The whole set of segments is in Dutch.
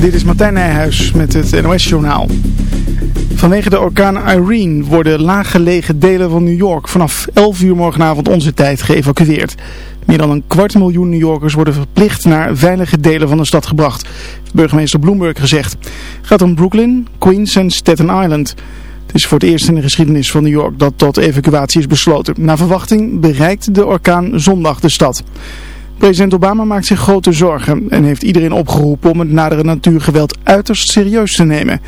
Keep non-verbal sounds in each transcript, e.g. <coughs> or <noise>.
Dit is Martijn Nijhuis met het NOS-journaal. Vanwege de orkaan Irene worden laaggelegen delen van New York vanaf 11 uur morgenavond onze tijd geëvacueerd. Meer dan een kwart miljoen New Yorkers worden verplicht naar veilige delen van de stad gebracht, burgemeester Bloomberg gezegd. Het gaat om Brooklyn, Queens en Staten Island. Het is voor het eerst in de geschiedenis van New York dat tot evacuatie is besloten. Na verwachting bereikt de orkaan zondag de stad. President Obama maakt zich grote zorgen en heeft iedereen opgeroepen om het nadere natuurgeweld uiterst serieus te nemen.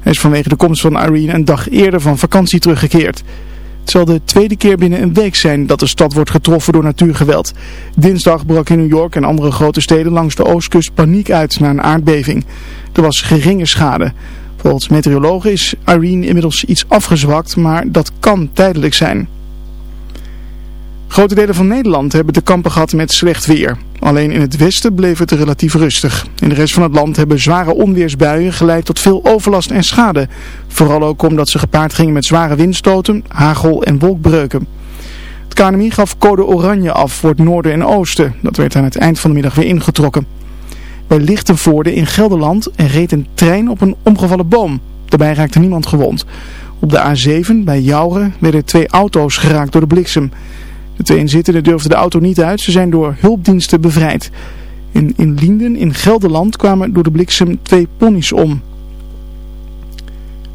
Hij is vanwege de komst van Irene een dag eerder van vakantie teruggekeerd. Het zal de tweede keer binnen een week zijn dat de stad wordt getroffen door natuurgeweld. Dinsdag brak in New York en andere grote steden langs de oostkust paniek uit na een aardbeving. Er was geringe schade. Volgens meteorologen is Irene inmiddels iets afgezwakt, maar dat kan tijdelijk zijn. Grote delen van Nederland hebben te kampen gehad met slecht weer. Alleen in het westen bleef het relatief rustig. In de rest van het land hebben zware onweersbuien geleid tot veel overlast en schade. Vooral ook omdat ze gepaard gingen met zware windstoten, hagel en wolkbreuken. Het KNMI gaf code oranje af voor het noorden en oosten. Dat werd aan het eind van de middag weer ingetrokken. Bij Lichtenvoorde in Gelderland reed een trein op een omgevallen boom. Daarbij raakte niemand gewond. Op de A7 bij Jouren werden twee auto's geraakt door de bliksem. De twee inzittenden durfden de auto niet uit. Ze zijn door hulpdiensten bevrijd. In, in Lienden in Gelderland kwamen door de bliksem twee ponies om.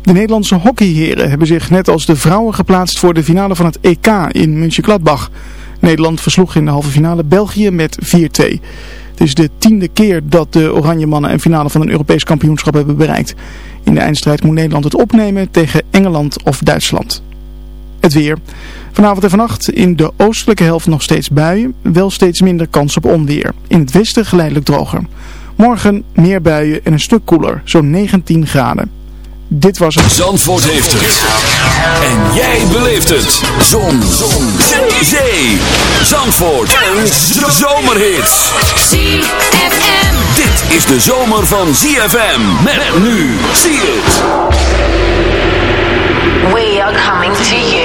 De Nederlandse hockeyheren hebben zich net als de vrouwen geplaatst voor de finale van het EK in München-Gladbach. Nederland versloeg in de halve finale België met 4-2. Het is de tiende keer dat de Oranje Mannen een finale van een Europees kampioenschap hebben bereikt. In de eindstrijd moet Nederland het opnemen tegen Engeland of Duitsland. Het weer. Vanavond en vannacht in de oostelijke helft nog steeds buien, wel steeds minder kans op onweer. In het westen geleidelijk droger. Morgen meer buien en een stuk koeler, zo'n 19 graden. Dit was het. Zandvoort heeft het. En jij beleeft het. Zon. Zon. Zee. Zandvoort. Een zomerhit. ZFM. Dit is de zomer van ZFM. Met nu. Zie het. We are coming to you.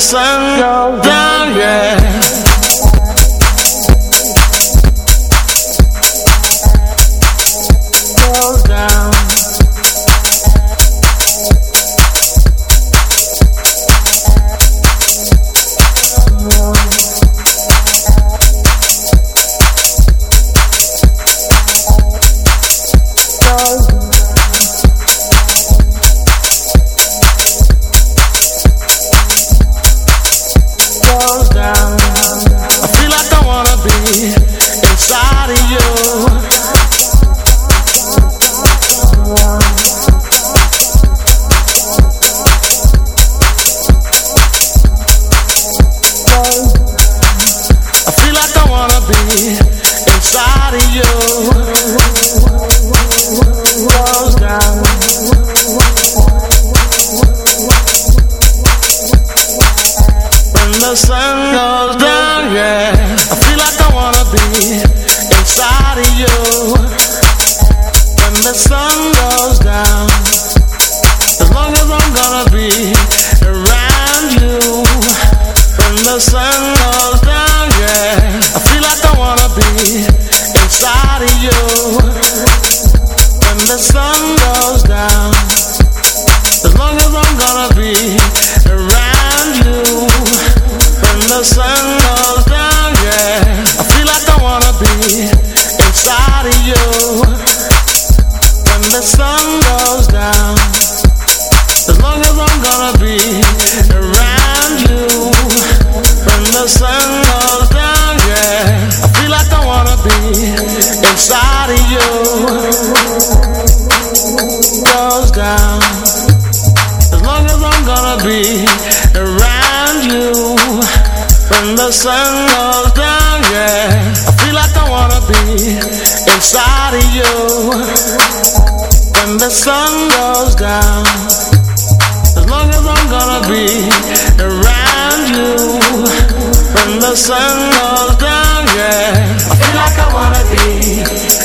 Sun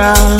down.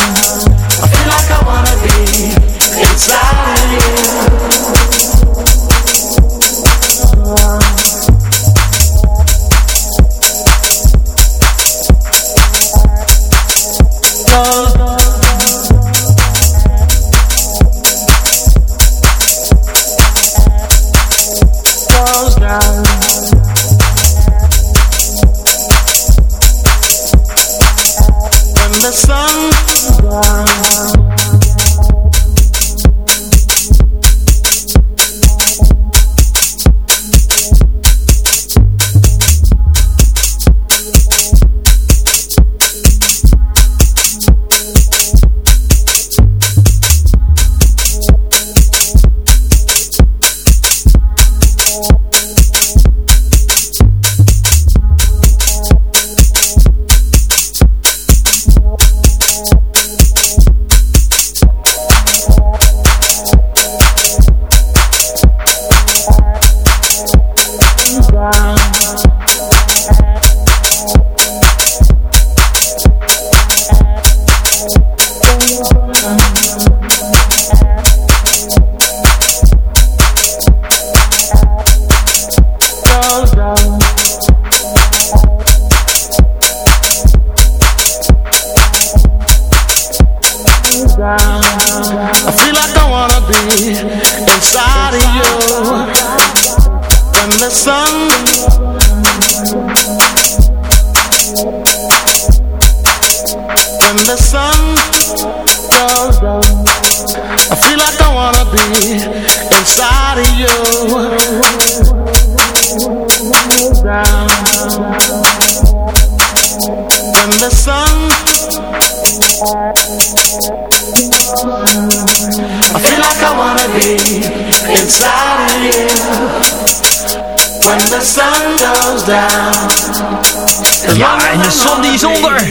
Ja, en de zon die is onder.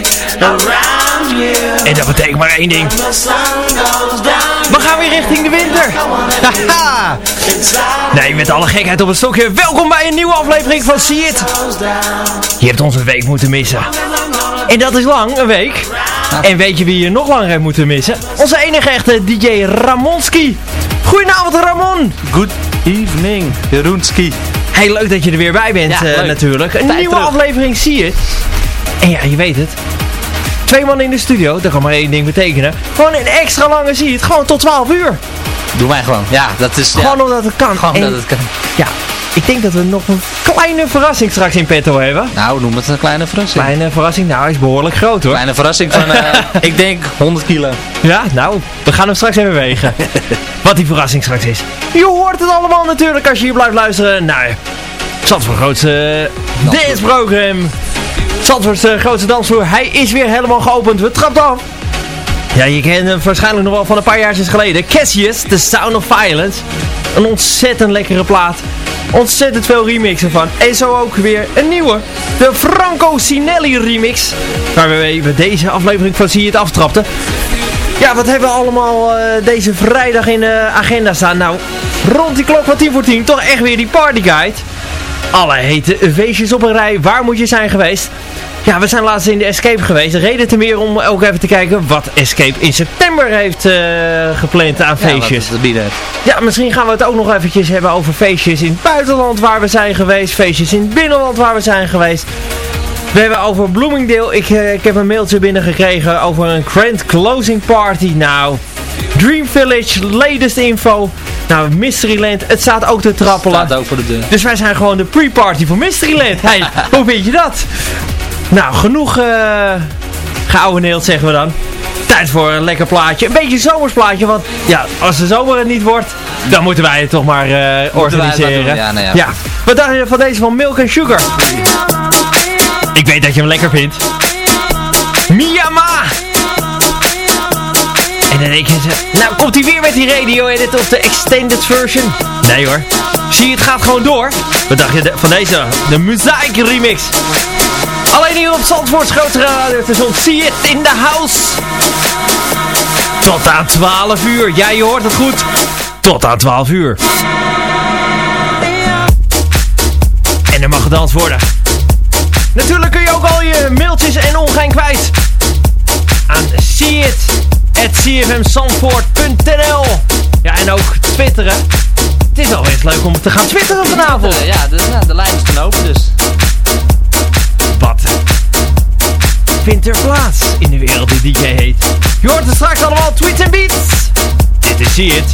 En dat betekent maar één ding. We gaan weer richting de winter. Haha. Nee, met alle gekheid op het stokje. Welkom bij een nieuwe aflevering van See It. Je hebt onze week moeten missen. En dat is lang, een week. En weet je wie je nog langer hebt moeten missen? Onze enige echte DJ Ramonski. Goedenavond Ramon. Good evening, Jeroenski. Heel leuk dat je er weer bij bent Ja, eh, natuurlijk. Een Tijd nieuwe terug. aflevering zie je. En ja, je weet het. Twee man in de studio, dat kan maar één ding betekenen. Gewoon een extra lange zie je het. Gewoon tot 12 uur. Doe mij gewoon. Ja, dat is... ja, Gewoon omdat het kan. gewoon En dat het kan. Ja, ik denk dat we nog een kleine verrassing straks in petto hebben. Nou, noem het een kleine verrassing. Kleine verrassing, nou hij is behoorlijk groot hoor. Kleine verrassing van, eh, <laughs> ik denk, 100 kilo. Ja, nou, we gaan hem straks even wegen. <laughs> Wat die verrassing straks is. Je hoort het allemaal natuurlijk als je hier blijft luisteren naar Zandvoort grootste danceprogram. Zandvoort's grootste dansvloer. Hij is weer helemaal geopend. We trappen af. Ja, je kent hem waarschijnlijk nog wel van een paar jaar geleden. Cassius, The Sound of Violence. Een ontzettend lekkere plaat. Ontzettend veel remixen van. En zo ook weer een nieuwe. De Franco Sinelli remix. Waarmee we deze aflevering van Zie je het aftrapten. Ja, wat hebben we allemaal eh, deze vrijdag in de agenda staan? Nou, rond die klok van 10 voor 10 toch echt weer die partyguide. Alle hete feestjes op een rij. Waar moet je zijn geweest? Ja, we zijn laatst in de Escape geweest. Reden te meer om ook even te kijken wat Escape in september heeft eh, gepland aan Ja, feestjes. bieden heeft. Ja, misschien gaan we het ook nog eventjes hebben over feestjes in het buitenland waar we zijn geweest. Feestjes in het binnenland waar we zijn geweest. We hebben over Bloomingdale. Ik, eh, ik heb een mailtje binnengekregen over een grand closing party. Nou, Dream Village, latest info. Nou, Mysteryland, het staat ook te trappelen. Staat ook voor de deur. Dus wij zijn gewoon de pre-party voor Mysteryland. Hey, <laughs> hoe vind je dat? Nou, genoeg uh, geouweneeld zeggen we dan. Tijd voor een lekker plaatje. Een beetje een zomersplaatje, want ja, als de zomer het niet wordt, dan moeten wij het toch maar eh, wij het maar organiseren. doen, ja, nou ja. ja. Wat dacht je van deze van Milk and Sugar? Ik weet dat je hem lekker vindt. Miyama! En dan denk je, nou komt hij weer met die radio edit of de extended version? Nee hoor. Zie het gaat gewoon door. Wat dacht je van deze? De Mosaic remix. Alleen hier op Zandvoorts grote radiostation. Zie het in de house. Tot aan 12 uur. Ja, je hoort het goed. Tot aan 12 uur. En er mag gedanst worden. Natuurlijk kun je ook al je mailtjes en ongein kwijt. Aan seeit.cfmzandvoort.nl Ja, en ook twitteren. Het is wel eens leuk om te gaan twitteren vanavond. Eh, Ja, de, ja, de lijn is dan open, dus. Wat vindt er plaats in de wereld die DJ heet? Je hoort het straks allemaal tweets en beats. Dit is See It.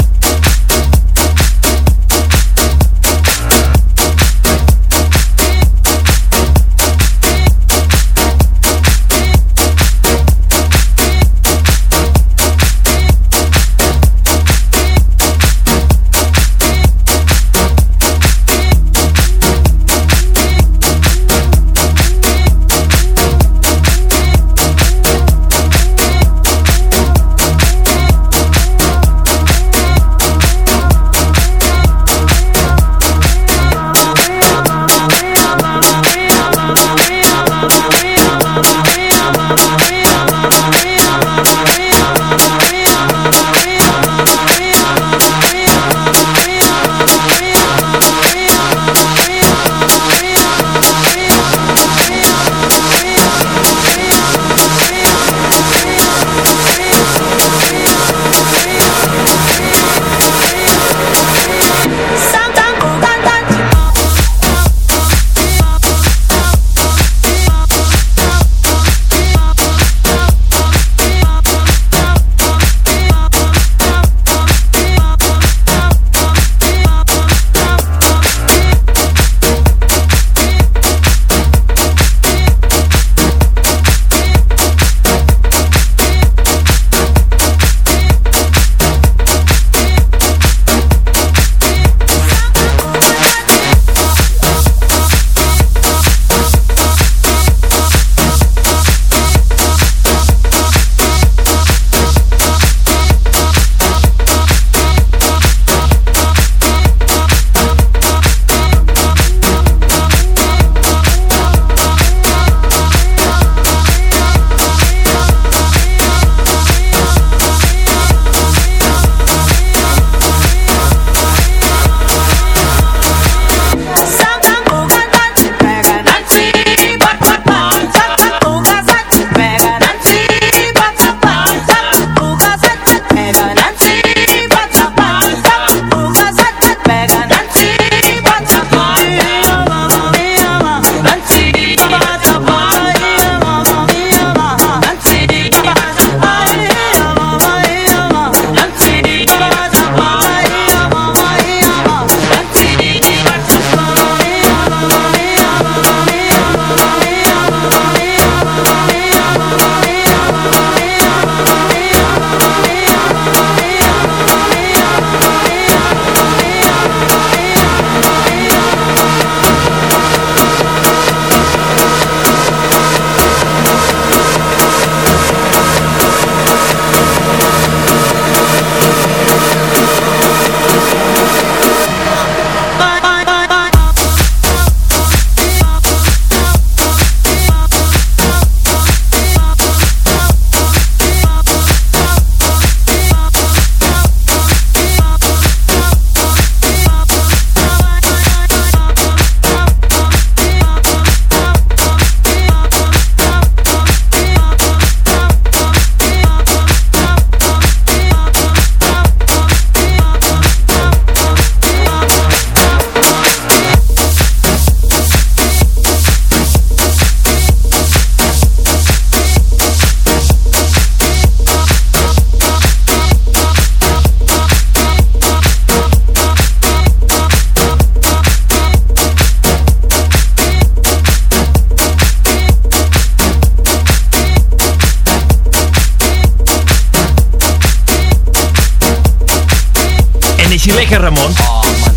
Is hij lekker, Ramon. Oh, man.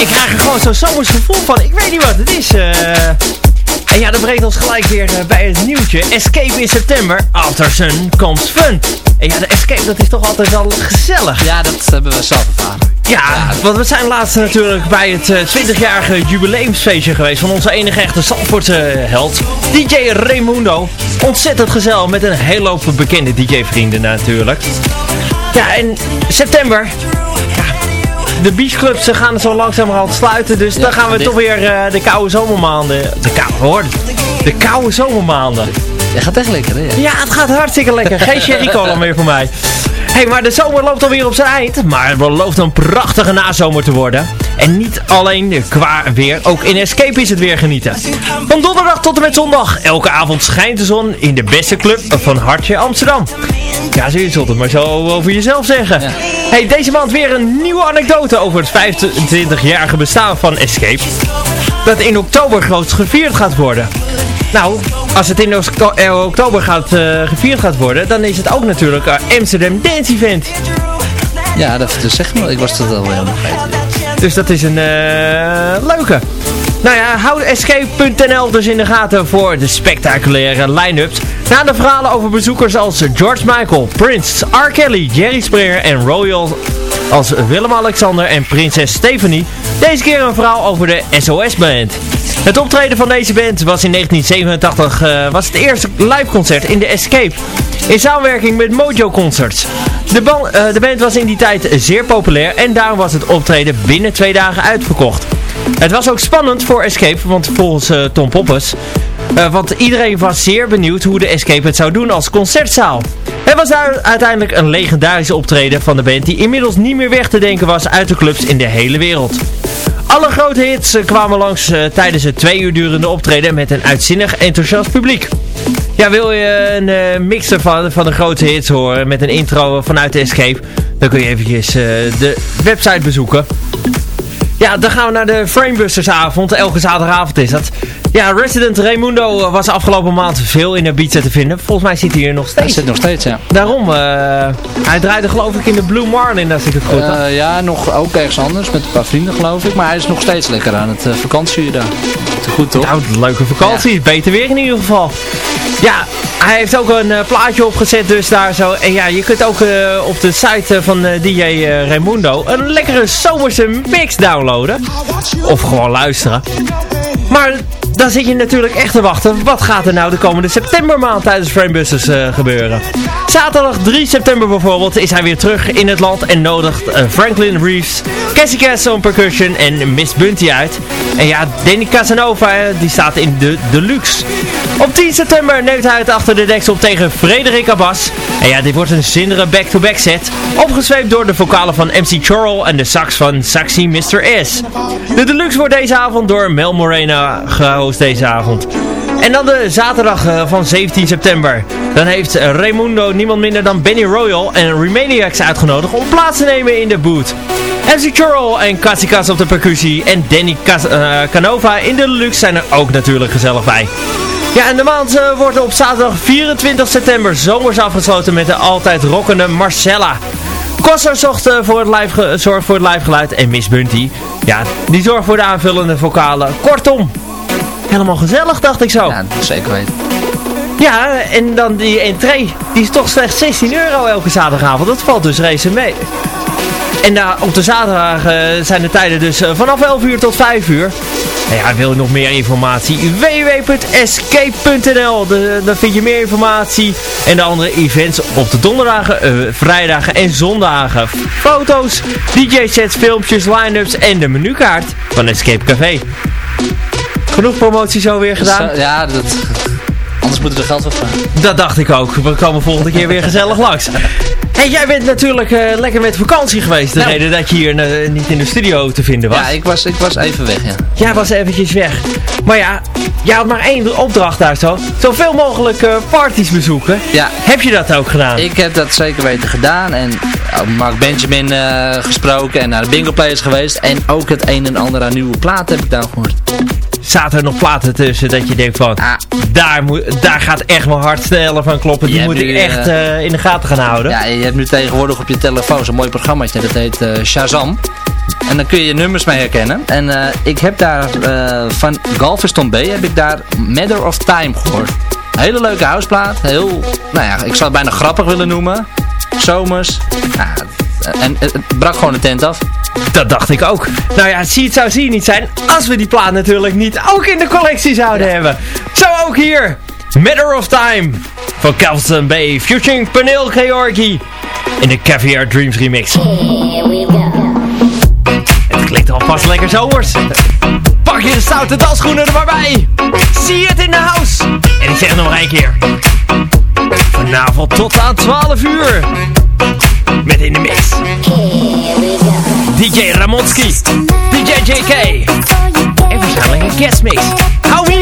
Ik krijg er gewoon zo'n zomers gevoel van. Ik weet niet wat het is. eh. En ja, dat brengt ons gelijk weer eh, bij het nieuwtje. Escape in september. After Sun comes fun. En ja, de Escape, dat is toch altijd wel gezellig. Ja, dat hebben we zelf ervaren. Ja, want we zijn laatst natuurlijk bij het eh, 20-jarige jubileumsfeestje geweest van onze enige echte Zandvoortse held, DJ Raimundo. Ontzettend gezellig met een hele hoop bekende DJ-vrienden natuurlijk. Ja, en september, de beachclubs ze gaan zo langzamerhand sluiten, dus dan gaan we toch weer eh, de koude zomermaanden, de koude, hoor, de koude zomermaanden. Je gaat echt lekker, hè? Ja. Ja, het gaat hartstikke lekker. Geen <laughs> sherry cola meer voor mij. Hé, hey, maar de zomer loopt alweer op zijn eind. Maar het belooft een prachtige nazomer te worden. En niet alleen qua weer, ook in Escape is het weer genieten. Van donderdag tot en met zondag. Elke avond schijnt de zon in de beste club van Hartje Amsterdam. Ja, zo je zult het maar zo over jezelf zeggen. Ja. Hey, deze maand weer een nieuwe anekdote over het 25-jarige bestaan van Escape. Dat in oktober groots gevierd gaat worden. Nou, als het in eh, oktober gaat, eh, gevierd gaat worden, dan is het ook natuurlijk Amsterdam Dance Event. Ja, dat dus zeg maar. Ik was dat al helemaal vergeten. Dus dat is een eh, leuke. Nou ja, hou escape.nl dus in de gaten voor de spectaculaire line-ups. Na de verhalen over bezoekers als George Michael, Prince, R. Kelly, Jerry Springer en Royal als Willem-Alexander en prinses Stephanie. Deze keer een verhaal over de SOS-band. Het optreden van deze band was in 1987 eh, was het eerste liveconcert in de Escape. In samenwerking met Mojo Concerts. De, ban- eh, de band was in die tijd zeer populair en daarom was het optreden binnen twee dagen uitverkocht. Het was ook spannend voor Escape, want volgens eh, Tom Poppes, eh, want iedereen was zeer benieuwd hoe de Escape het zou doen als concertzaal. Het was daar uiteindelijk een legendarische optreden van de band die inmiddels niet meer weg te denken was uit de clubs in de hele wereld. Alle grote hits eh, kwamen langs eh, tijdens het twee uur durende optreden met een uitzinnig enthousiast publiek. Ja, wil je een eh, mix ervan van de grote hits horen met een intro vanuit de Escape, dan kun je eventjes de website bezoeken. Ja, dan gaan we naar de Framebusters avond. Elke zaterdagavond is dat. Ja, Resident Raimundo was afgelopen maand veel in Ibiza te vinden. Volgens mij zit hij hier nog Hij steeds. zit nog steeds, ja. Daarom, eh, hij draaide geloof ik in de Blue Marlin, als ik het goed had. Eh, ja, nog ook ergens anders met een paar vrienden geloof ik. Maar hij is nog steeds lekker aan het uh, vakantie daar. Te goed toch? Nou, leuke vakantie. Beter weer in ieder geval. Ja, hij heeft ook een eh, plaatje opgezet dus daar zo. En ja, je kunt ook eh, op de site eh, van eh, DJ eh, Raimundo een lekkere zomerse mix downloaden. Of gewoon luisteren. Maar dan zit je natuurlijk echt te wachten. Wat gaat er nou de komende septembermaand tijdens Framebusters eh gebeuren? Zaterdag 3 september bijvoorbeeld is hij weer terug in het land en nodigt eh, Franklin Reeves, Cassie Castle on percussion en Miss Bunty uit. En ja, Danny Casanova die staat in de deluxe. Op 10 september neemt hij het achter de deksel op tegen Frederik Abbas. En ja, dit wordt een zindere back-to-back set. Opgezweept door de vocalen van MC Chorrell en de sax van Saxy Mr. S. De deluxe wordt deze avond door Mel Morena gehost deze avond. En dan de zaterdag eh, van 17 september. Dan heeft Raimundo niemand minder dan Benny Royal en Remaniacs uitgenodigd om plaats te nemen in de boot. MC Chorrell en Katsikas op de percussie en Danny eh, Canova in de deluxe zijn er ook natuurlijk gezellig bij. Ja, en de maand eh, wordt op zaterdag 24 september zomers afgesloten met de altijd rockende Marcella. Koster zorgt, eh, voor het live zorgt voor het live geluid en Miss Bunty, ja, die zorgt voor de aanvullende vocalen. Kortom, helemaal gezellig dacht ik zo. Ja, zeker weten. Ja, en dan die entree. Die is toch slechts 16 euro elke zaterdagavond. Dat valt dus racen mee. En daar op de zaterdag eh, zijn de tijden dus eh, vanaf 11 uur tot 5 uur. En ja, wil je nog meer informatie? www.escape.nl Daar vind je meer informatie. En de andere events op de donderdagen, eh, vrijdagen en zondagen. Foto's, DJ-sets, filmpjes, line-ups en de menukaart van Escape Café. Genoeg promotie zo weer gedaan? Dus, ja, dat... Anders moeten we er geld voor vragen. Dat dacht ik ook. We komen volgende keer weer gezellig langs. Hey, jij bent natuurlijk eh, lekker met vakantie geweest. De Nou. reden dat je hier eh, niet in de studio te vinden was. Ja, ik was, ik was even weg, ja. Jij was eventjes weg. Maar ja, jij had maar één opdracht daar zo. Zoveel mogelijk eh, parties bezoeken. Ja, Heb je dat ook gedaan? ik heb dat zeker weten gedaan. En Mark Benjamin gesproken en naar de bingo players geweest. En ook het een en ander aan nieuwe platen heb ik daar gehoord. Zaten er nog platen tussen dat je denkt van, Ah. daar, moet, daar gaat echt mijn hart sneller van kloppen. Die Je moet ik nu, echt eh, in de gaten gaan houden. Ja, je hebt nu tegenwoordig op je telefoon zo'n mooi programmaatje. Dat heet eh, Shazam. En dan kun je je nummers mee herkennen. En eh, ik heb daar eh, van Galveston Bay heb ik daar Matter of Time gehoord. Hele leuke houseplaat. Heel, nou ja, ik zou het bijna grappig willen noemen. Zomers. Ja, en het, brak gewoon de tent af. Dat dacht ik ook. Nou ja, zie het zou zie niet zijn als we die plaat natuurlijk niet ook in de collectie zouden hebben. Zo ook hier. Matter of Time van Calvin Bay featuring Panel Georgi in de Caviar Dreams remix. Het klinkt alvast lekker zomers. Pak je de stoute dalschoenen er maar bij. Zie het in de house. En ik zeg het nog één keer. Vanavond tot aan 12 uur. Met in de mix. DJ Ramonski, DJ JK en waarschijnlijk een guestmix. Hou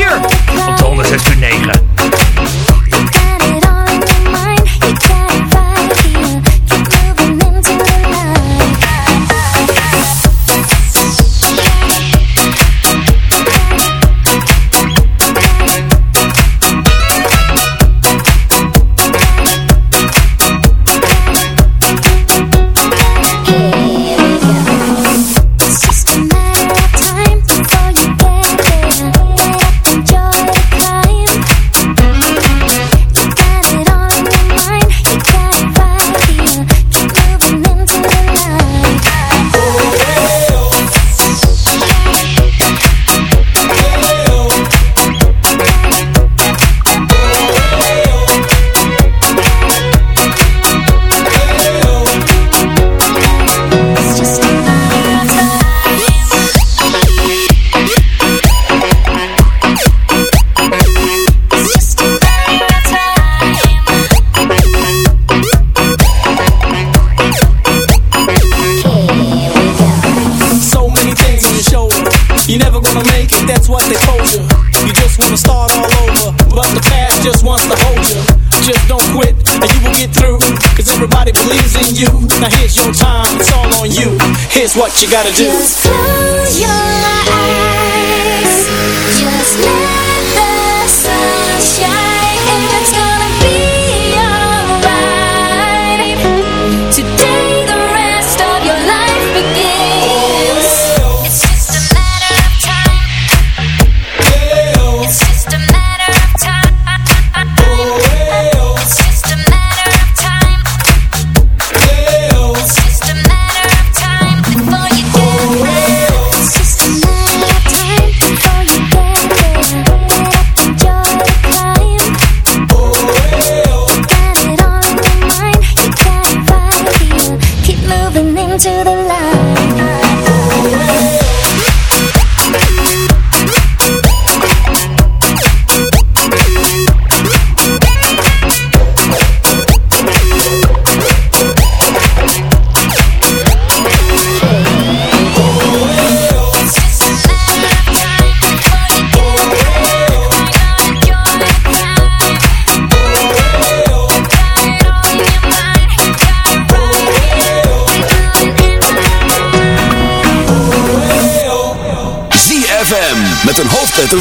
what you gotta do.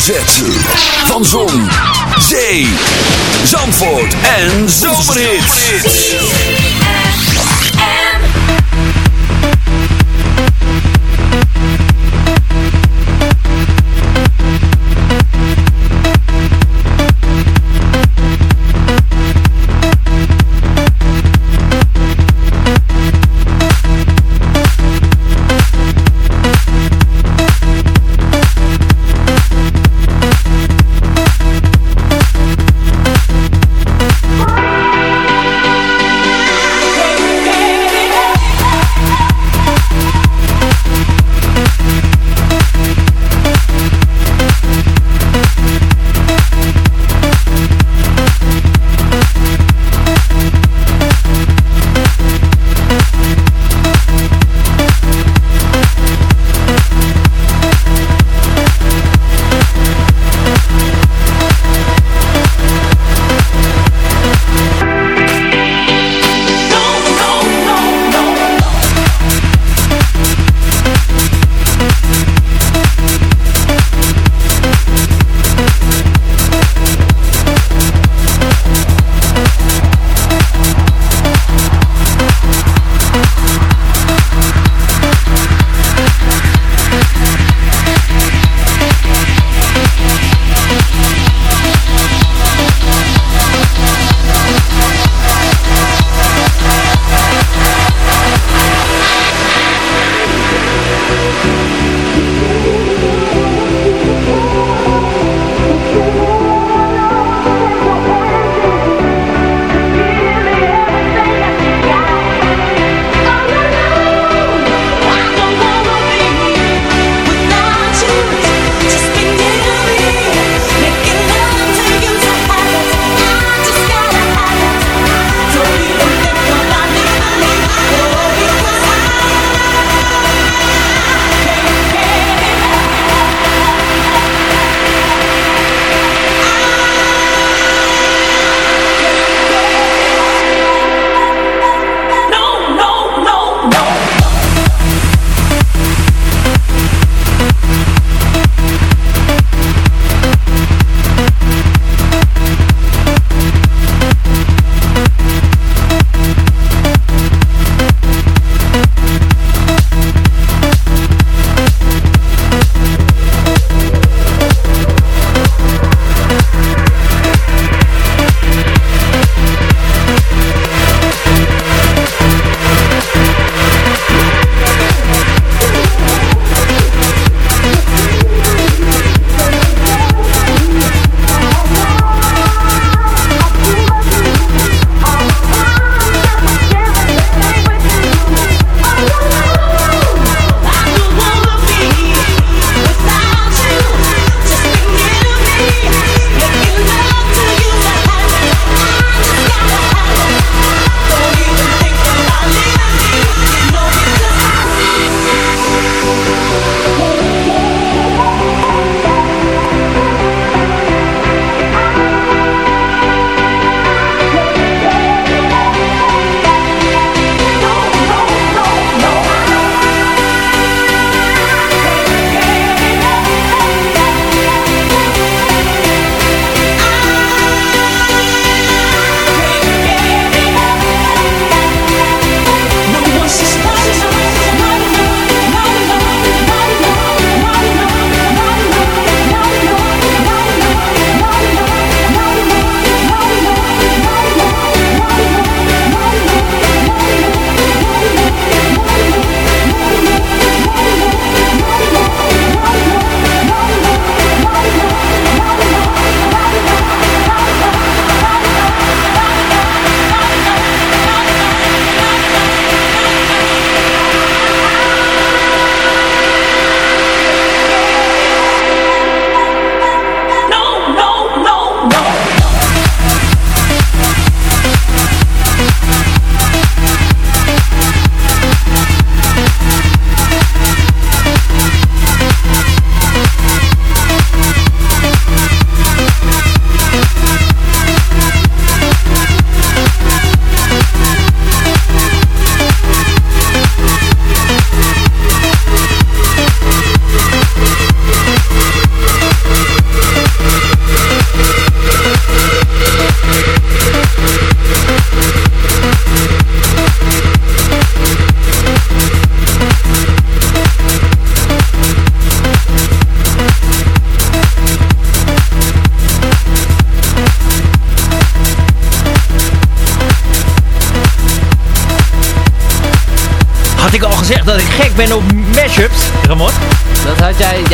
Hoofdletter Z. Van Zon,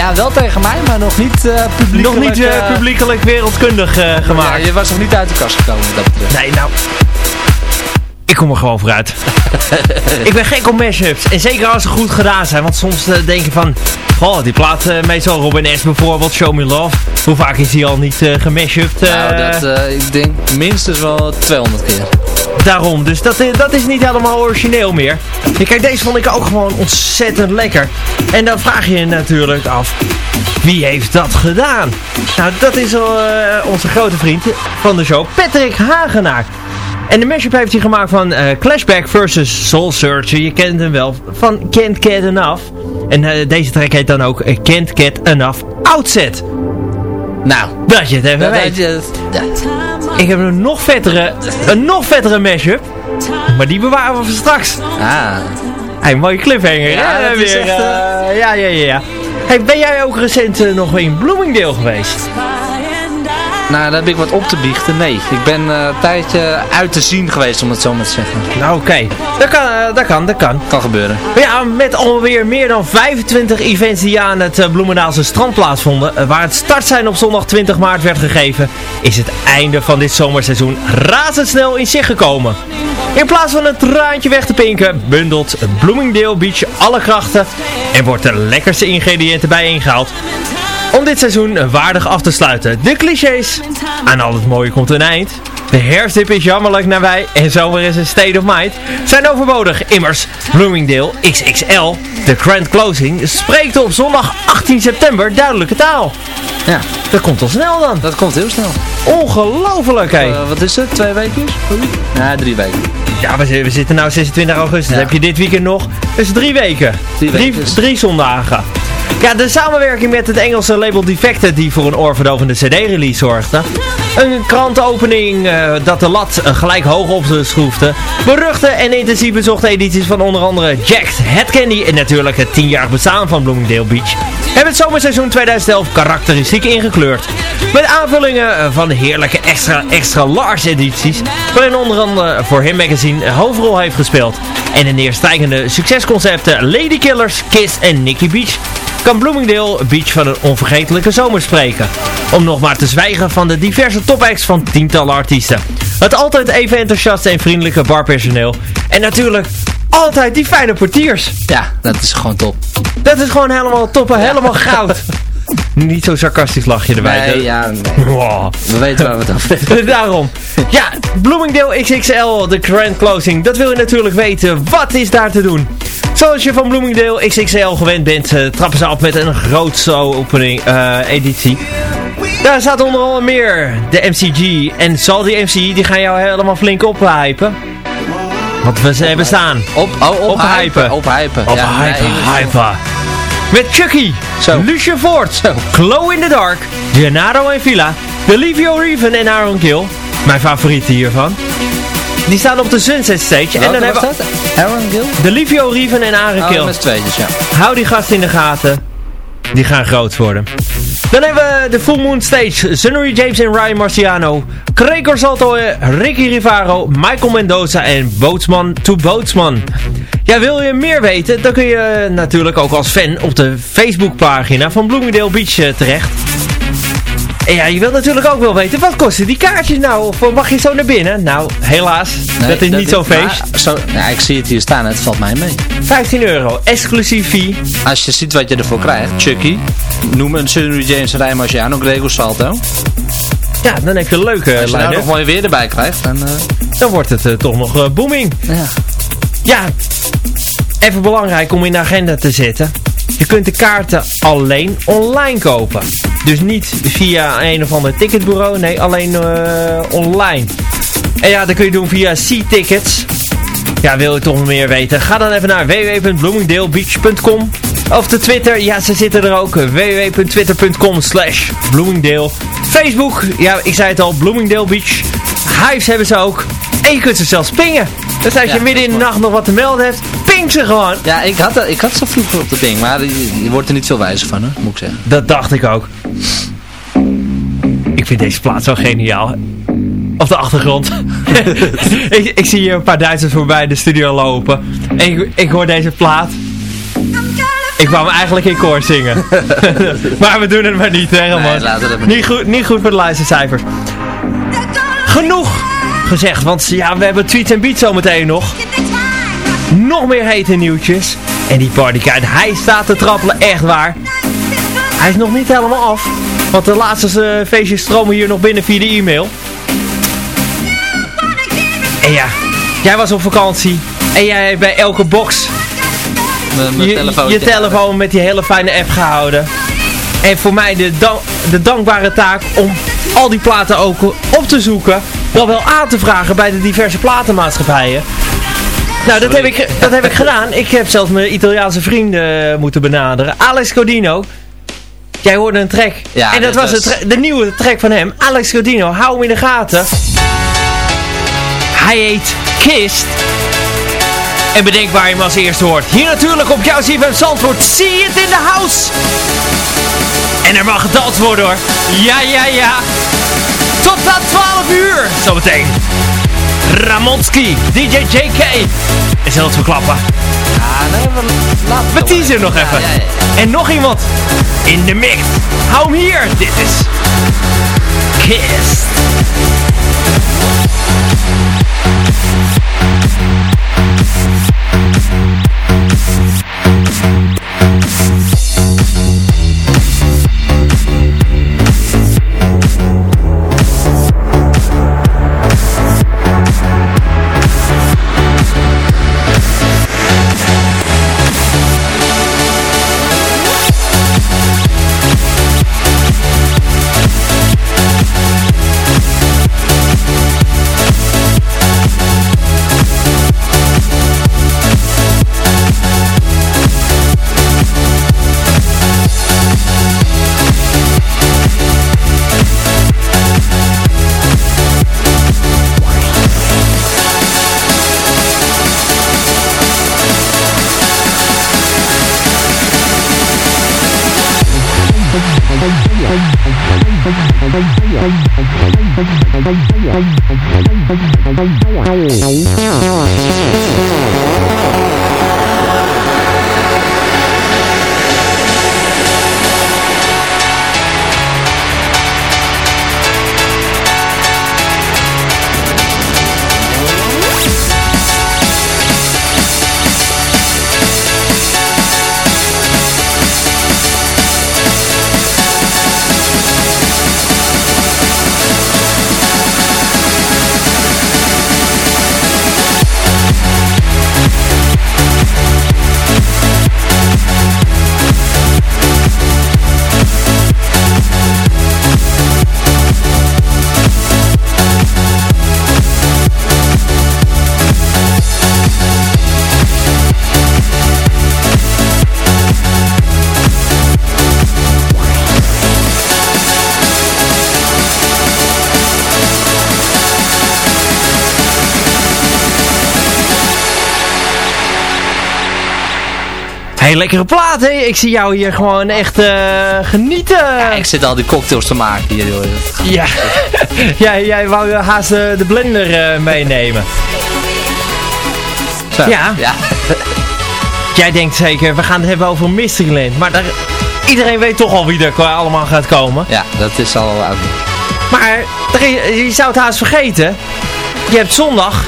ja wel tegen mij, maar nog niet uh, publiekelijk. Nog niet uh, eh, publiekelijk wereldkundig uh, gemaakt. Ja, je was nog niet uit de kast gekomen dat betreft. Nee, nou... Ik kom er gewoon vooruit. <laughs> ik ben gek op mashups. En zeker als ze goed gedaan zijn. Want soms denk je van... Oh, die plaat uh, meestal Robin S bijvoorbeeld. Show Me Love. Hoe vaak is die al niet uh, gemashupt? nou, dat, ik denk minstens wel 200 keer. Daarom. Dus dat, dat is niet helemaal origineel meer. Kijk, deze vond ik ook gewoon ontzettend lekker. En dan vraag je je natuurlijk af... Wie heeft dat gedaan? Nou, dat is onze grote vriend van de show. Patrick Hagenaar. En de mashup heeft hij gemaakt van uh, Clashback versus Soul Searcher. Je kent hem wel van Can't Get Enough. En uh, deze track heet dan ook Can't Get Enough Outset. Nou, dat je het even weet. Ja. Ik heb een nog vettere, een nog vettere mashup. Maar die bewaren we voor straks. Ah. Hey, mooie cliffhanger. Ja, ja, weer, echt, ja, ja, ja, ja. Hey, ben jij ook recent nog in Bloomingdale geweest? Nou, daar heb ik wat op te biechten. Nee, ik ben uh, een tijdje uit te zien geweest, om het zo maar te zeggen. Nou, oké. Okay. Dat, kan, uh, dat kan, dat kan. Kan gebeuren. Maar ja, met alweer meer dan 25 events die aan het uh, Bloemendaalse strand plaatsvonden, waar het startsein op zondag 20 maart werd gegeven, is het einde van dit zomerseizoen razendsnel in zich gekomen. In plaats van een traantje weg te pinken, bundelt Bloomingdale Beach alle krachten en wordt de lekkerste ingrediënten bijeengehaald om dit seizoen waardig af te sluiten. De clichés, aan al het mooie komt een eind. De herfstdip is jammerlijk nabij en zomer is een state of mind. Zijn overbodig immers Bloomingdale XXL, de grand closing, spreekt op zondag 18 september duidelijke taal. Ja. Dat komt al snel dan. Dat komt heel snel. Ongelooflijk hé. Uh, wat is het? Twee weken? Ja, drie weken. Ja, we, we zitten nu 26 augustus. Ja. heb je dit weekend nog. Dus drie weken. Drie, drie, drie zondagen. Ja, de samenwerking met het Engelse label Defected die voor een oorverdovende cd-release zorgde. Een krantenopening uh, dat de lat uh, gelijk hoog opschroefde. Beruchte en intensief bezochte edities van onder andere Jacked, Head Candy en natuurlijk het 10-jarig bestaan van Bloomingdale Beach. Hebben het zomerseizoen 2011 karakteristiek ingekleurd. Met aanvullingen van heerlijke extra, extra large edities. Waarin onder andere voor Him Magazine een hoofdrol heeft gespeeld. En de neerstijgende succesconcepten Lady Killers, Kiss en Nicky Beach kan Bloomingdale Beach van een onvergetelijke zomer spreken. Om nog maar te zwijgen van de diverse topacts van tientallen artiesten. Het altijd even enthousiaste en vriendelijke barpersoneel. En natuurlijk altijd die fijne portiers. Ja, dat is gewoon top. Dat is gewoon helemaal top en helemaal goud. <laughs> Niet zo sarcastisch lach je erbij. Nee, ja, nee. Wow. <laughs> We weten waar we het over hebben. <laughs> Daarom. Ja, Bloomingdale XXL, de grand closing. Dat wil je natuurlijk weten. Wat is daar te doen? Zoals je van Bloomingdale XXL gewend bent, uh, trappen ze af met een grootste opening uh, editie. Daar staat onder andere meer de MCG. En zal die MCG, die gaan jou helemaal flink ophypen. Want we hebben staan. Op, oh, op, hypen. Op hypen. Op ja, hypen. Nee, hypen. Met Chucky, Zo. Lucia Ford, Zo. Glow in the Dark, Gennaro en Villa, Delivio Reven en Aaron Kill. Mijn favorieten hiervan. Die staan op de Sunset Stage. Welke en dan hebben dat? Aaron Gill? Delivio Reven en Aaron Oh, met z'n tweetjes, ja. Hou die gasten in de gaten. Die gaan groot worden. Dan hebben we de Full Moon Stage. Sunny James en Ryan Marciano. Gregor Salto, Ricky Rivaro, Michael Mendoza en Bootsman to Bootsman. Ja, wil je meer weten? Dan kun je natuurlijk ook als fan op de Facebookpagina van Bloomingdale Beach eh, terecht. En ja, je wilt natuurlijk ook wel weten, wat kosten die kaartjes nou? Of mag je zo naar binnen? Nou, helaas, Nee, dat is niet zo'n feest. maar Zo, ik zie het hier staan, het valt mij mee. 15 euro, exclusief fee. Als je ziet wat je ervoor krijgt, Chucky, noem een Sunny James, Rij Marciano, Gregor Salto. Ja, dan heb je een leuke Als je nou nog mooi weer erbij krijgt, dan... eh, Dan wordt het eh, toch nog eh, booming. ja. Ja, even belangrijk om in de agenda te zetten. Je kunt de kaarten alleen online kopen. Dus niet via een of ander ticketbureau. Nee, alleen eh, online. En ja, dat kun je doen via C-Tickets. Ja, wil je toch meer weten? Ga dan even naar www.bloomingdalebeach.com Of de Twitter, ja ze zitten er ook. www.twitter.com slash Bloomingdale. Facebook, ja ik zei het al, Bloomingdale Beach. Hives hebben ze ook. En je kunt ze zelfs pingen. Dus als je Ja, midden in de nacht nog wat te melden hebt, ping ze gewoon. Ja, ik had, ik had zo vroeger op de ping, maar je, je wordt er niet veel wijzer van, hè, moet ik zeggen. Dat dacht ik ook. Ik vind deze plaats zo geniaal. Op de achtergrond. <laughs> ik, ik zie hier een paar Duitsers voorbij de studio lopen. En ik, ik hoor deze plaat. Ik wou hem eigenlijk in koor zingen. <laughs> maar we doen het maar niet, hè, Nee, man. laten we dat maar niet, goed, niet goed voor de luistercijfers. Genoeg gezegd, want ja, we hebben tweets en beats zometeen nog. Nog meer hete nieuwtjes. En die partykaart, hij staat te trappelen, echt waar. Hij is nog niet helemaal af. Want de laatste eh, feestjes stromen hier nog binnen via de e-mail. En ja, jij was op vakantie. En jij hebt bij elke box je, telefoon. je telefoon met die hele fijne app gehouden. En voor mij de, dan- de dankbare taak om al die platen ook op te zoeken. Dan wel aan te vragen bij de diverse platenmaatschappijen. Nou, dat heb, ik, dat heb ik gedaan. Ik heb zelfs mijn Italiaanse vrienden eh, moeten benaderen. Alex Codino. Jij hoorde een track. Ja, en dat was, was- de nieuwe track van hem. Alex Codino, hou hem in de gaten. Hij heet Kist. En bedenk waar je hem als eerste hoort. Hier natuurlijk op jouw CFM Zandvoort. See it in the house. En er mag gedanst worden hoor. Ja, ja, ja. Tot aan 12 uur. Zometeen. Ramonski, DJ JK. Zullen we het verklappen? Ja, we teasen nog even. ja, ja. En nog iemand. In de mix. Hou hem hier. Dit is... Kiss. Hey, lekkere plaat, hè? Ik zie jou hier gewoon echt eh, genieten. Ja, ik zit al die cocktails te maken hier, joh. Ja, <laughs> jij, jij wou haast eh, de blender eh, meenemen. Zo. Ja. ja. <laughs> Jij denkt zeker, we gaan het hebben over Mysteryland. Maar daar, iedereen weet toch al wie er allemaal gaat komen. Ja, dat is al uit. Maar is- je zou het haast vergeten. Je hebt zondag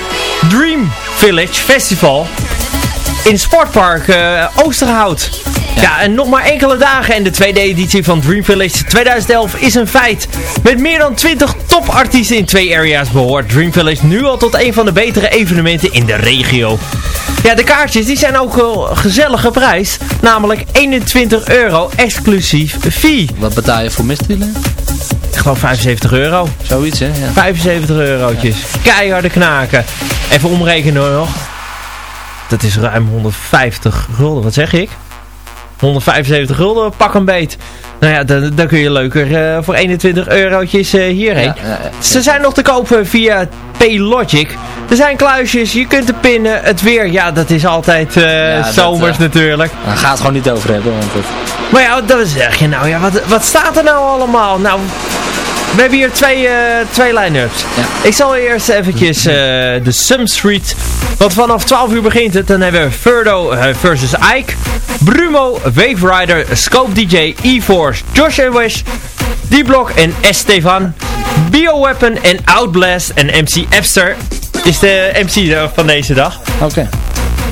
Dream Village Festival in Sportpark eh, Oosterhout. Ja. en nog maar enkele dagen en de tweede editie van Dream Village 2011 is een feit. Met meer dan 20 topartiesten in twee area's behoort Dream Village nu al tot een van de betere evenementen in de regio. Ja, de kaartjes die zijn ook wel gezellig geprijsd. Namelijk 21 euro exclusief fee. Wat betaal je voor? Ik geloof 75 euro. Zoiets, hè? Ja. 75 eurotjes. Keiharde knaken. Even omrekenen nog. Dat is ruim 150 gulden. Wat zeg ik? 175 gulden, pak een beet. Nou ja, dan, dan kun je leuker eh, voor 21 eurotjes eh, hierheen. Ja, ja, ja. Ze zijn nog te kopen via Paylogic. Er zijn kluisjes, je kunt er pinnen. Het weer, ja, dat is altijd eh, dat, zomers natuurlijk. Daar gaat het gewoon niet over hebben, want het... Maar ja, dan zeg je nou, ja, wat, wat staat er nou allemaal? Nou, We hebben hier twee, eh, twee line-ups. Ja. Ik zal eerst eventjes eh, de Sum Street. Want vanaf 12 uur begint het. Dan hebben we Furdo eh, versus Ike. Brumo, Wave Rider, Scope DJ, E-Force, Josh and Wish, D-Block en Estevan. Bioweapon en Outblast en MC Epster is de MC van deze dag. Oké.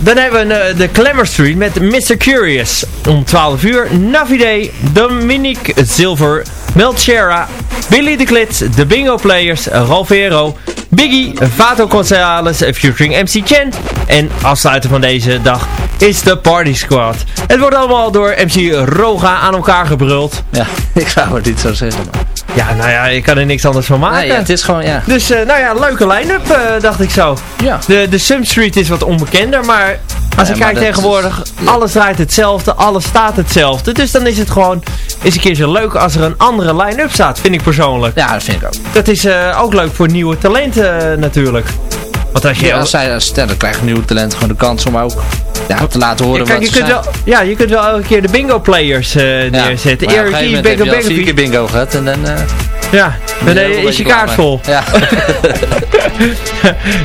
Dan hebben we eh, de Clamor Street met Mr. Curious om 12 uur. Navide, Dominique Silver, Melchera, Billy the Klits, de Bingo Players, Ralvero, Biggie, Vato Gonzalez featuring MC Chen. En afsluiter van deze dag is de Party Squad. Het wordt allemaal door MC Roga aan elkaar gebruld. Ja, <laughs> ik zou het niet zo zeggen. Ja, nou ja, ik kan er niks anders van maken. Nee, ja, het is gewoon, ja. Dus, eh, nou ja, leuke line-up, eh, dacht ik zo. Ja. De, de Sum Street is wat onbekender, maar als Ja, ik kijk tegenwoordig, is- alles draait hetzelfde, alles staat hetzelfde. Dus dan is het gewoon eens een keer zo leuk als er een andere line-up staat, vind ik persoonlijk. Ja, dat vind ik ook. Dat is eh, ook leuk voor nieuwe talenten natuurlijk. Want als je... Ja, als zij als sterren krijgen nieuwe talenten gewoon de kans om ook ja, te laten horen Kijk, wat je ze kunt, zijn. wel, ja, je kunt wel elke keer de bingo players eh, Ja. neerzetten. Maar ja, Bingo je al vier keer Bingo bingo gehad en dan... eh, Ja, dan is je kaart vol. Ja. <laughs>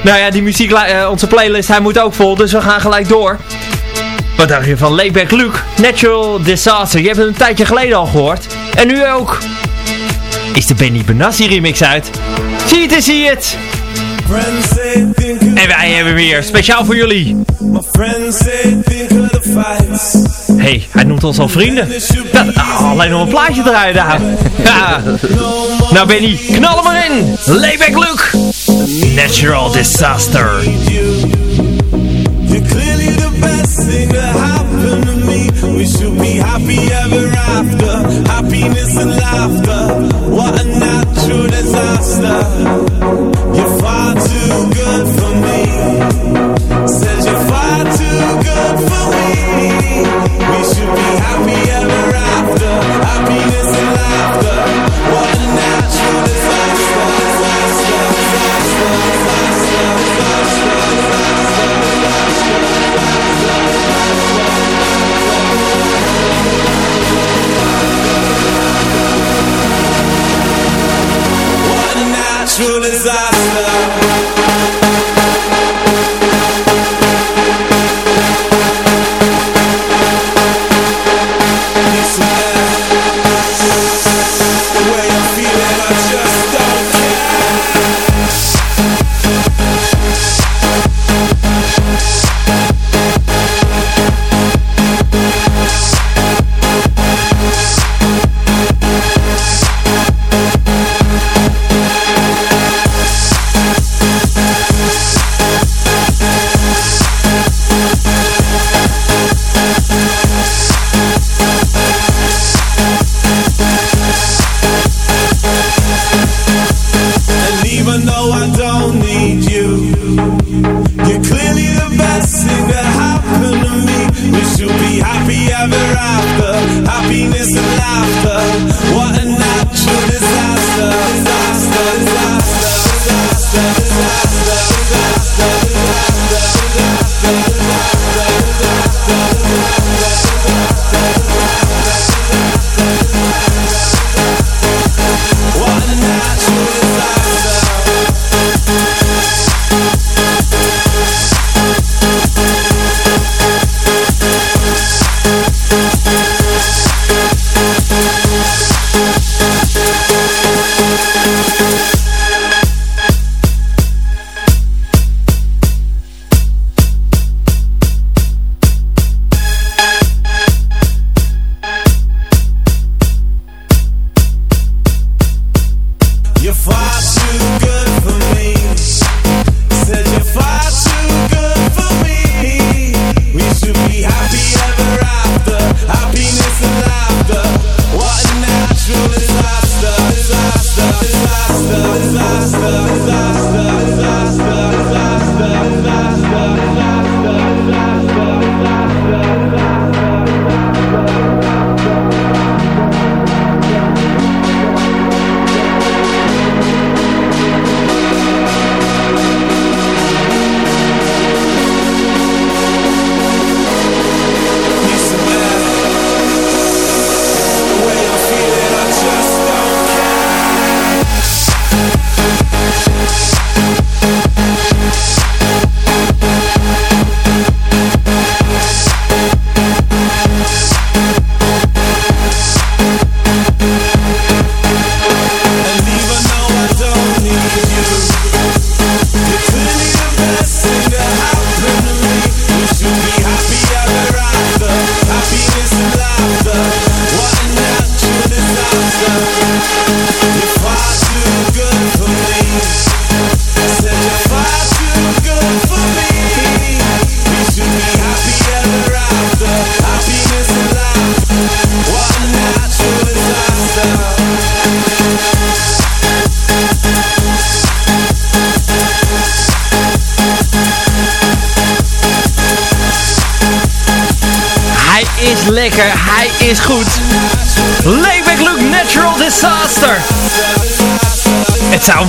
Nou ja, die muziek, eh, onze playlist, hij moet ook vol, dus we gaan gelijk door. Wat dacht je van Layback Luke? Natural Disaster, je hebt het een tijdje geleden al gehoord. En nu ook. Is de Benny Benassi remix uit? Zie het zie het! En wij hebben weer, speciaal voor jullie. my friends say think of the fights. hey, hij noemt ons al vrienden. Dat, ah, alleen nog een plaatje draaien daar. Ja. Nou Benny, knal hem maar in! Layback Luke! Natural Disaster. You're clearly the best thing to happen to me. We should be happy ever after. Happiness and laughter. What a natural disaster. You're far too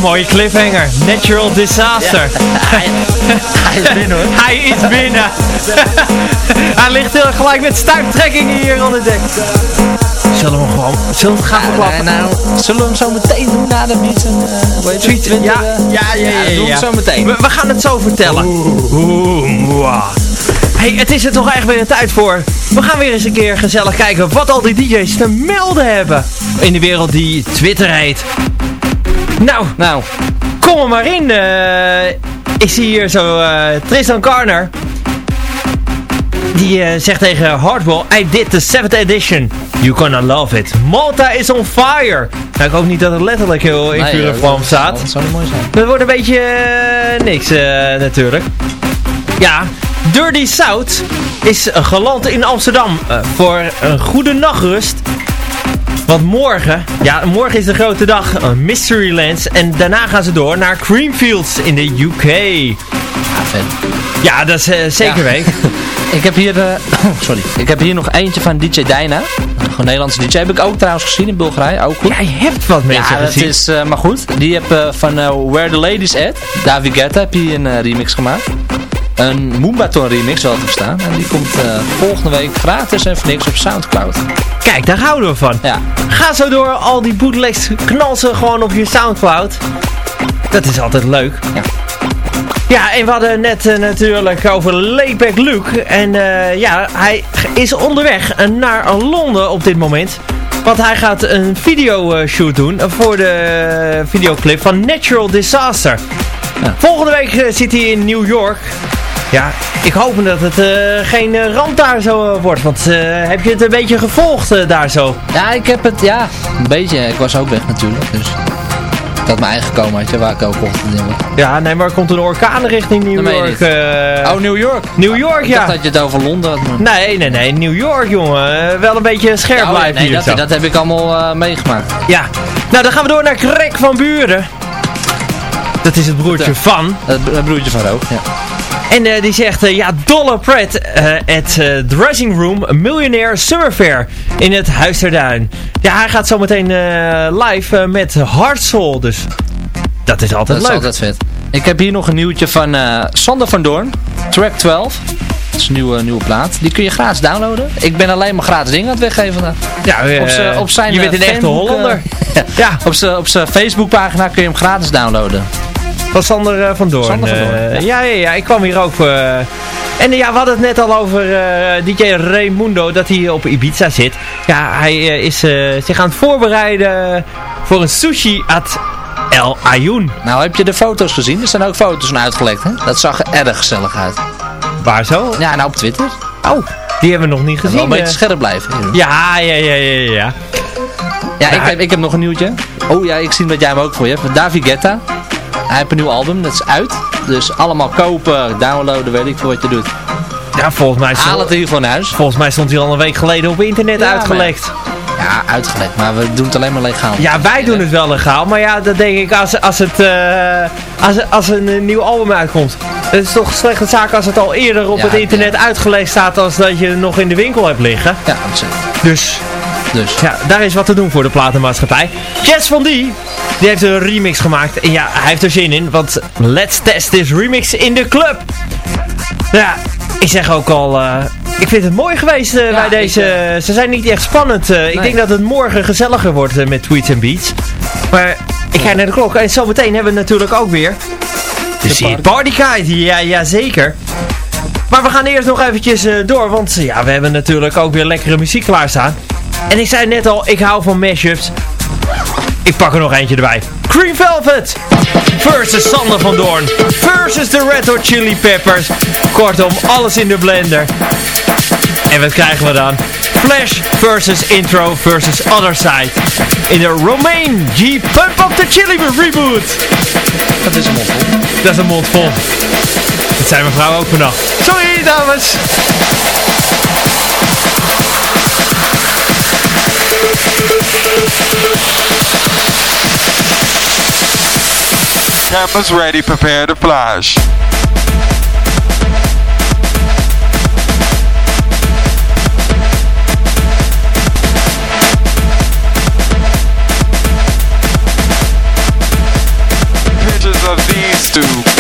mooie cliffhanger. Natural Disaster. <laughs> Hij is binnen hoor. Hij is binnen. <laughs> hij ligt heel gelijk met stuiptrekkingen hier onder dek. Zullen we hem gewoon... Zullen we het gaan verklappen? Nou, nou, zullen we hem zo meteen doen na de eh, heet het? Tweet, ja, eh? ja, ja, ja, doen we zo meteen. We, we gaan het zo vertellen. Oeh, mwah. Hey, het is er toch echt weer een tijd voor. We gaan weer eens een keer gezellig kijken wat al die DJ's te melden hebben. In de wereld die Twitter heet. Nou, Nou, kom er maar in. eh. ik zie hier zo eh, Tristan Garner. Die eh, zegt tegen Hardwell, I did the 7th edition. You gonna love it. Malta is on fire. Nou, ik hoop niet dat het letterlijk heel in vuur en vlam dat- staat. Dat zou niet mooi zijn. Dat wordt een beetje niks natuurlijk. Ja, Dirty South is geland in Amsterdam voor een goede nachtrust. Want morgen, ja, morgen is de grote dag, uh, Mysterylands. En daarna gaan ze door naar Creamfields in de UK. Ja, vet. Ja, dat is eh, zeker Ja. weet. <laughs> Ik heb hier, eh, <coughs> sorry, ik heb hier nog eentje van DJ Dyna. Een Nederlandse DJ heb ik ook trouwens gezien in Bulgarije, ook goed. Jij hebt wat mensen Ja, dat gezien. is eh, maar goed. Die heb eh, van eh, Where the Ladies At, David Guetta, heb je een eh, remix gemaakt. Een Moombaton remix, te verstaan. En die komt eh, volgende week gratis en voor niks op Soundcloud. Kijk, daar houden we van. Ja, Ga zo door, al die bootlegs knal ze gewoon op je Soundcloud. Dat is altijd leuk. Ja. Ja, en we hadden net eh, natuurlijk over Layback Luke. En eh, ja, hij is onderweg naar Londen op dit moment. Want hij gaat een videoshoot doen voor de videoclip van Natural Disaster. Ja. Volgende week zit hij in New York. Ja, ik hoop dat het eh, geen eh, ramp daar zo eh, wordt. Want heb je het een beetje gevolgd daar zo? ja ik heb het, ja, een beetje. Ik was ook weg natuurlijk, dus... Ik had mijn eigen komertje waar ik ook kocht dingen. Ja, nee, maar er komt een orkaan richting New Dat York. Oh, New York. New York, Ik ja. dacht dat je het over Londen had, man. Nee, nee, nee, New York, jongen. Wel een beetje scherp Ja, oh ja, blijven nee, hier dat, zo. dat heb ik allemaal meegemaakt. Ja. Nou, dan gaan we door naar Greg van Buren. Dat is het broertje van. Het bro- het broertje van Rook, ja. En eh, die zegt, eh, ja, Dollar Pratt eh, at Dressing Room Millionaire Summer Fair in het Huis ter Duin. Ja, hij gaat zometeen live met Hard Soul, dus dat is altijd Dat is leuk. altijd vet. Ik heb hier nog een nieuwtje van Sander van Doorn. Track 12. Dat is een nieuwe, nieuwe plaat. Die kun je gratis downloaden. Ik ben alleen maar gratis dingen aan het weggeven vandaag. Ja, Op op zijn, je bent een echte Hollander. <laughs> ja. ja, Op zijn op zijn Facebookpagina kun je hem gratis downloaden. Van Sander eh, van Doorn. Sander van Doorn, eh, ja. ja. Ja, ik kwam hier ook. eh, en ja, we hadden het net al over eh, DJ Raimundo, dat hij op Ibiza zit. Ja, hij is eh, zich aan het voorbereiden voor een sushi at El Ayun. Nou, heb je de foto's gezien? Er zijn ook foto's van uitgelekt, hè? Dat zag er erg gezellig uit. Waar zo? Ja, nou op Twitter. Oh, die hebben we nog niet Wel gezien. een beetje scherp blijven. ja, ja, ja, ja, ja. Ja, ik heb, ik heb nog een nieuwtje. Oh ja, ik zie dat jij hem ook voor je hebt. David Guetta. Hij heeft een nieuw album, dat is uit. Dus allemaal kopen, downloaden, weet ik veel wat je doet. Ja, volgens mij, Haal het geval naar huis. volgens mij stond hij al een week geleden op internet Ja, uitgelekt. Ja, uitgelekt, maar we doen het alleen maar legaal. Ja, wij doen het wel legaal, maar ja, dat denk ik als, als, het, eh, als, als een eh, nieuw album uitkomt. Het is toch een slechte zaak als het al eerder op Ja, het internet uitgelegd staat als dat je het nog in de winkel hebt liggen. Ja, ontzettend. Dus Dus. ja, daar is wat te doen voor de platenmaatschappij. Jess van Die, die heeft een remix gemaakt. En ja, hij heeft er zin in, want let's test this remix in de club. Ja, ik zeg ook al, eh, ik vind het mooi geweest eh, bij ik, deze. ze zijn niet echt spannend. eh. Ik denk dat het morgen gezelliger wordt eh, met tweets en beats. Maar ik kijk naar de klok en zometeen hebben we natuurlijk ook weer de Seed Party Guide. Ja, ja, zeker. Maar we gaan eerst nog eventjes eh, door, want eh, ja, we hebben natuurlijk ook weer lekkere muziek klaarstaan. En ik zei net al, ik hou van mashups. Ik pak er nog eentje erbij. Green Velvet versus Sander van Doorn versus de Red Hot Chili Peppers. Kortom, alles in de blender. En wat krijgen we dan? Flash versus Intro versus Other Side. In de Romain G Pump Up the Chili reboot. Dat is een mond vol. Dat is een mond vol. Dat zijn mevrouw ook vannacht. Sorry dames. Cameras ready, prepare to flash. Pictures of these two.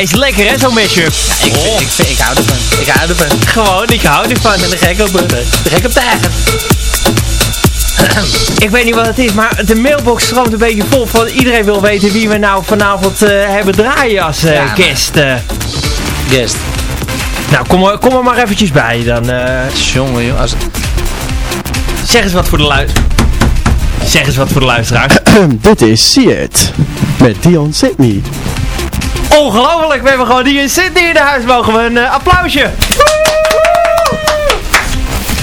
Hij is lekker hè, zo'n mashup. Ik, vind- ik, vind- ik hou ervan. Ik hou ervan. Gewoon, ik hou ervan. En de gek op, de gek op de eigen. Ik weet niet wat het is, maar de mailbox stroomt een beetje vol van iedereen wil weten wie we nou vanavond eh, hebben draaien als eh Ja, guest. eh. Guest. Nou, kom er, kom er maar eventjes bij dan. eh. Jongen, joh. Als, zeg eens wat voor de luisteraars. Zeg eens wat voor de luisteraars. <clears throat> Dit is See It. Met Dion Sydney. Ongelooflijk, we hebben gewoon die in Sydney in de huis. Mogen we een eh, applausje.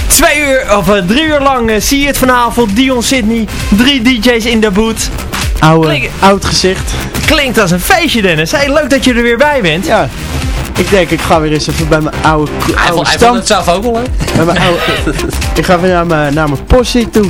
Twee uur, of eh, drie uur lang eh, zie je het vanavond. Dion Sydney, drie DJ's in de boot. Oude, Klink- oud gezicht. Klinkt als een feestje Dennis. Hey, leuk dat je er weer bij bent. Ja. Ik denk, ik ga weer eens even bij mijn oude, hij, oude vond, hij stam. vond het zelf ook wel leuk. Bij mijn oude, <laughs> ik ga weer naar mijn, naar mijn postie toe.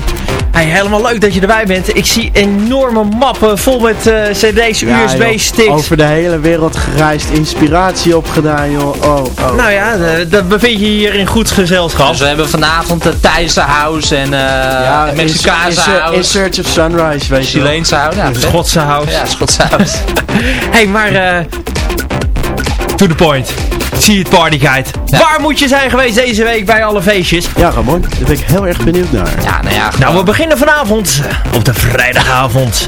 Hey, helemaal leuk dat je erbij bent. Ik zie enorme mappen vol met eh, cd's, Ja. USB-sticks. Over de hele wereld gereisd, inspiratie opgedaan, joh. Oh, oh. Nou ja, eh, dat bevind je hier in goed gezelschap. Dus we hebben vanavond de Thaise house en eh ja, in, Mexicaanse in, in house. Search of Sunrise, weet je. Chileense house. Ja, vet. Schotse house. Ja, Schotse house. <laughs> hey, maar eh to the point. Zie het party guide. Waar moet je zijn geweest deze week bij alle feestjes? Ja, Ramon, daar ben ik heel erg benieuwd naar. Ja, nou ja. Nou, we beginnen vanavond eh, op de vrijdagavond.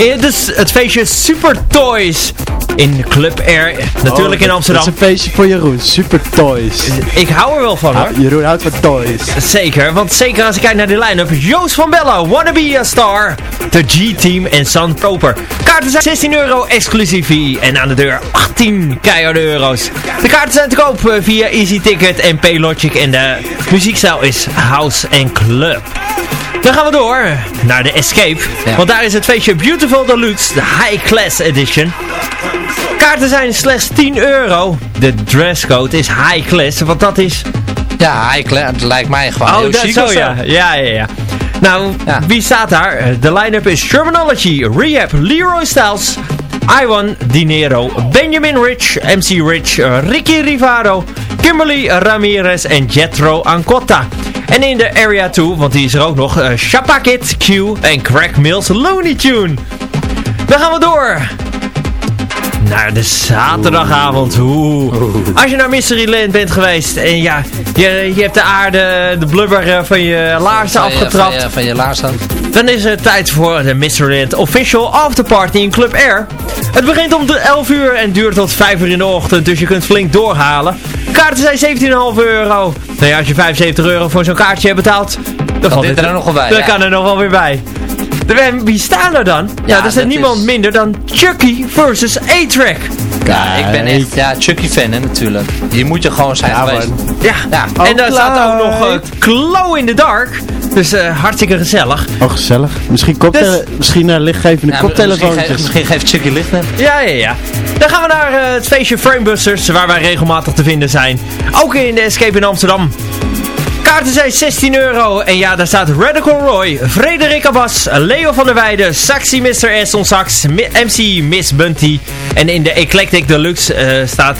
Het is het feestje Super Toys in Club Air. Natuurlijk Oh, in Amsterdam. Dat is een feestje voor Jeroen. Super Toys. Ik hou er wel van hoor. Nou, Jeroen houdt van toys. Zeker, want zeker als ik kijk naar de line-up. Joost van Bello, Wanna Be A Star, The G-Team en Sun Proper. Kaarten zijn 16 euro exclusief en aan de deur 18 keiharde euro's. De kaarten zijn te koop eh, via Easy Ticket en Paylogic en de muziekstijl is House Club. Dan gaan we door naar de Escape, Ja. want daar is het feestje Beautiful Deluxe, de High Class Edition. Kaarten zijn slechts 10 euro. De dresscode is high class, want dat is Ja, hij kle- het lijkt mij gewoon heel Oh, dat zo of zo. ja. Ja, ja, ja. Nou, Ja. wie staat daar? Eh, De line-up is Terminology, Rehab, Leroy Styles, Iwan Dinero, Benjamin Rich, MC Rich, eh, Ricky Rivaro, Kimberly Ramirez en Jetro Ancotta. En in de Area 2, want die is er ook nog, eh Chapakit, Q en Craig Mills Looney Tune. Dan gaan we door naar de zaterdagavond. Oeh. Als je naar Mysteryland bent geweest en ja, je, je hebt de aarde, de blubber eh, van je laarzen Van je- afgetrapt. Van je, van je laarzen. Dan is het tijd voor de Mysteryland Official Afterparty in Club Air. Het begint om de 11 uur en duurt tot 5 uur in de ochtend, dus je kunt flink doorhalen. Kaarten zijn 17,5 euro. Nou ja, als je 75 euro voor zo'n kaartje hebt betaald, dan valt dit er nog wel bij, Dan ja. kan er nog wel weer bij. De- en Wie staan er dan? Ja, dat is dat niemand is- minder dan Chucky versus A-Track. Ja, ik ben echt ja, Chucky fan hè, natuurlijk. Hier moet je gewoon zijn Ja, geweest. man. Ja, Ja. en daar Oh, staat ook nog uh, Glow in the Dark. Dus eh, hartstikke gezellig. Oh, gezellig. Misschien, Dus- misschien eh, lichtgevende Ja, koptelefoontjes. misschien, ge- misschien geeft Chucky licht net. Ja, ja, ja. Dan gaan we naar eh, het feestje Framebusters, waar wij regelmatig te vinden zijn. Ook in de Escape in Amsterdam. Kaarten zijn 16 euro. En ja, daar staat Radical Roy, Frederik Abbas, Leo van der Weijden, Saxi Mr. S on Sax, MC Miss Bunty. En in de Eclectic Deluxe eh, staat...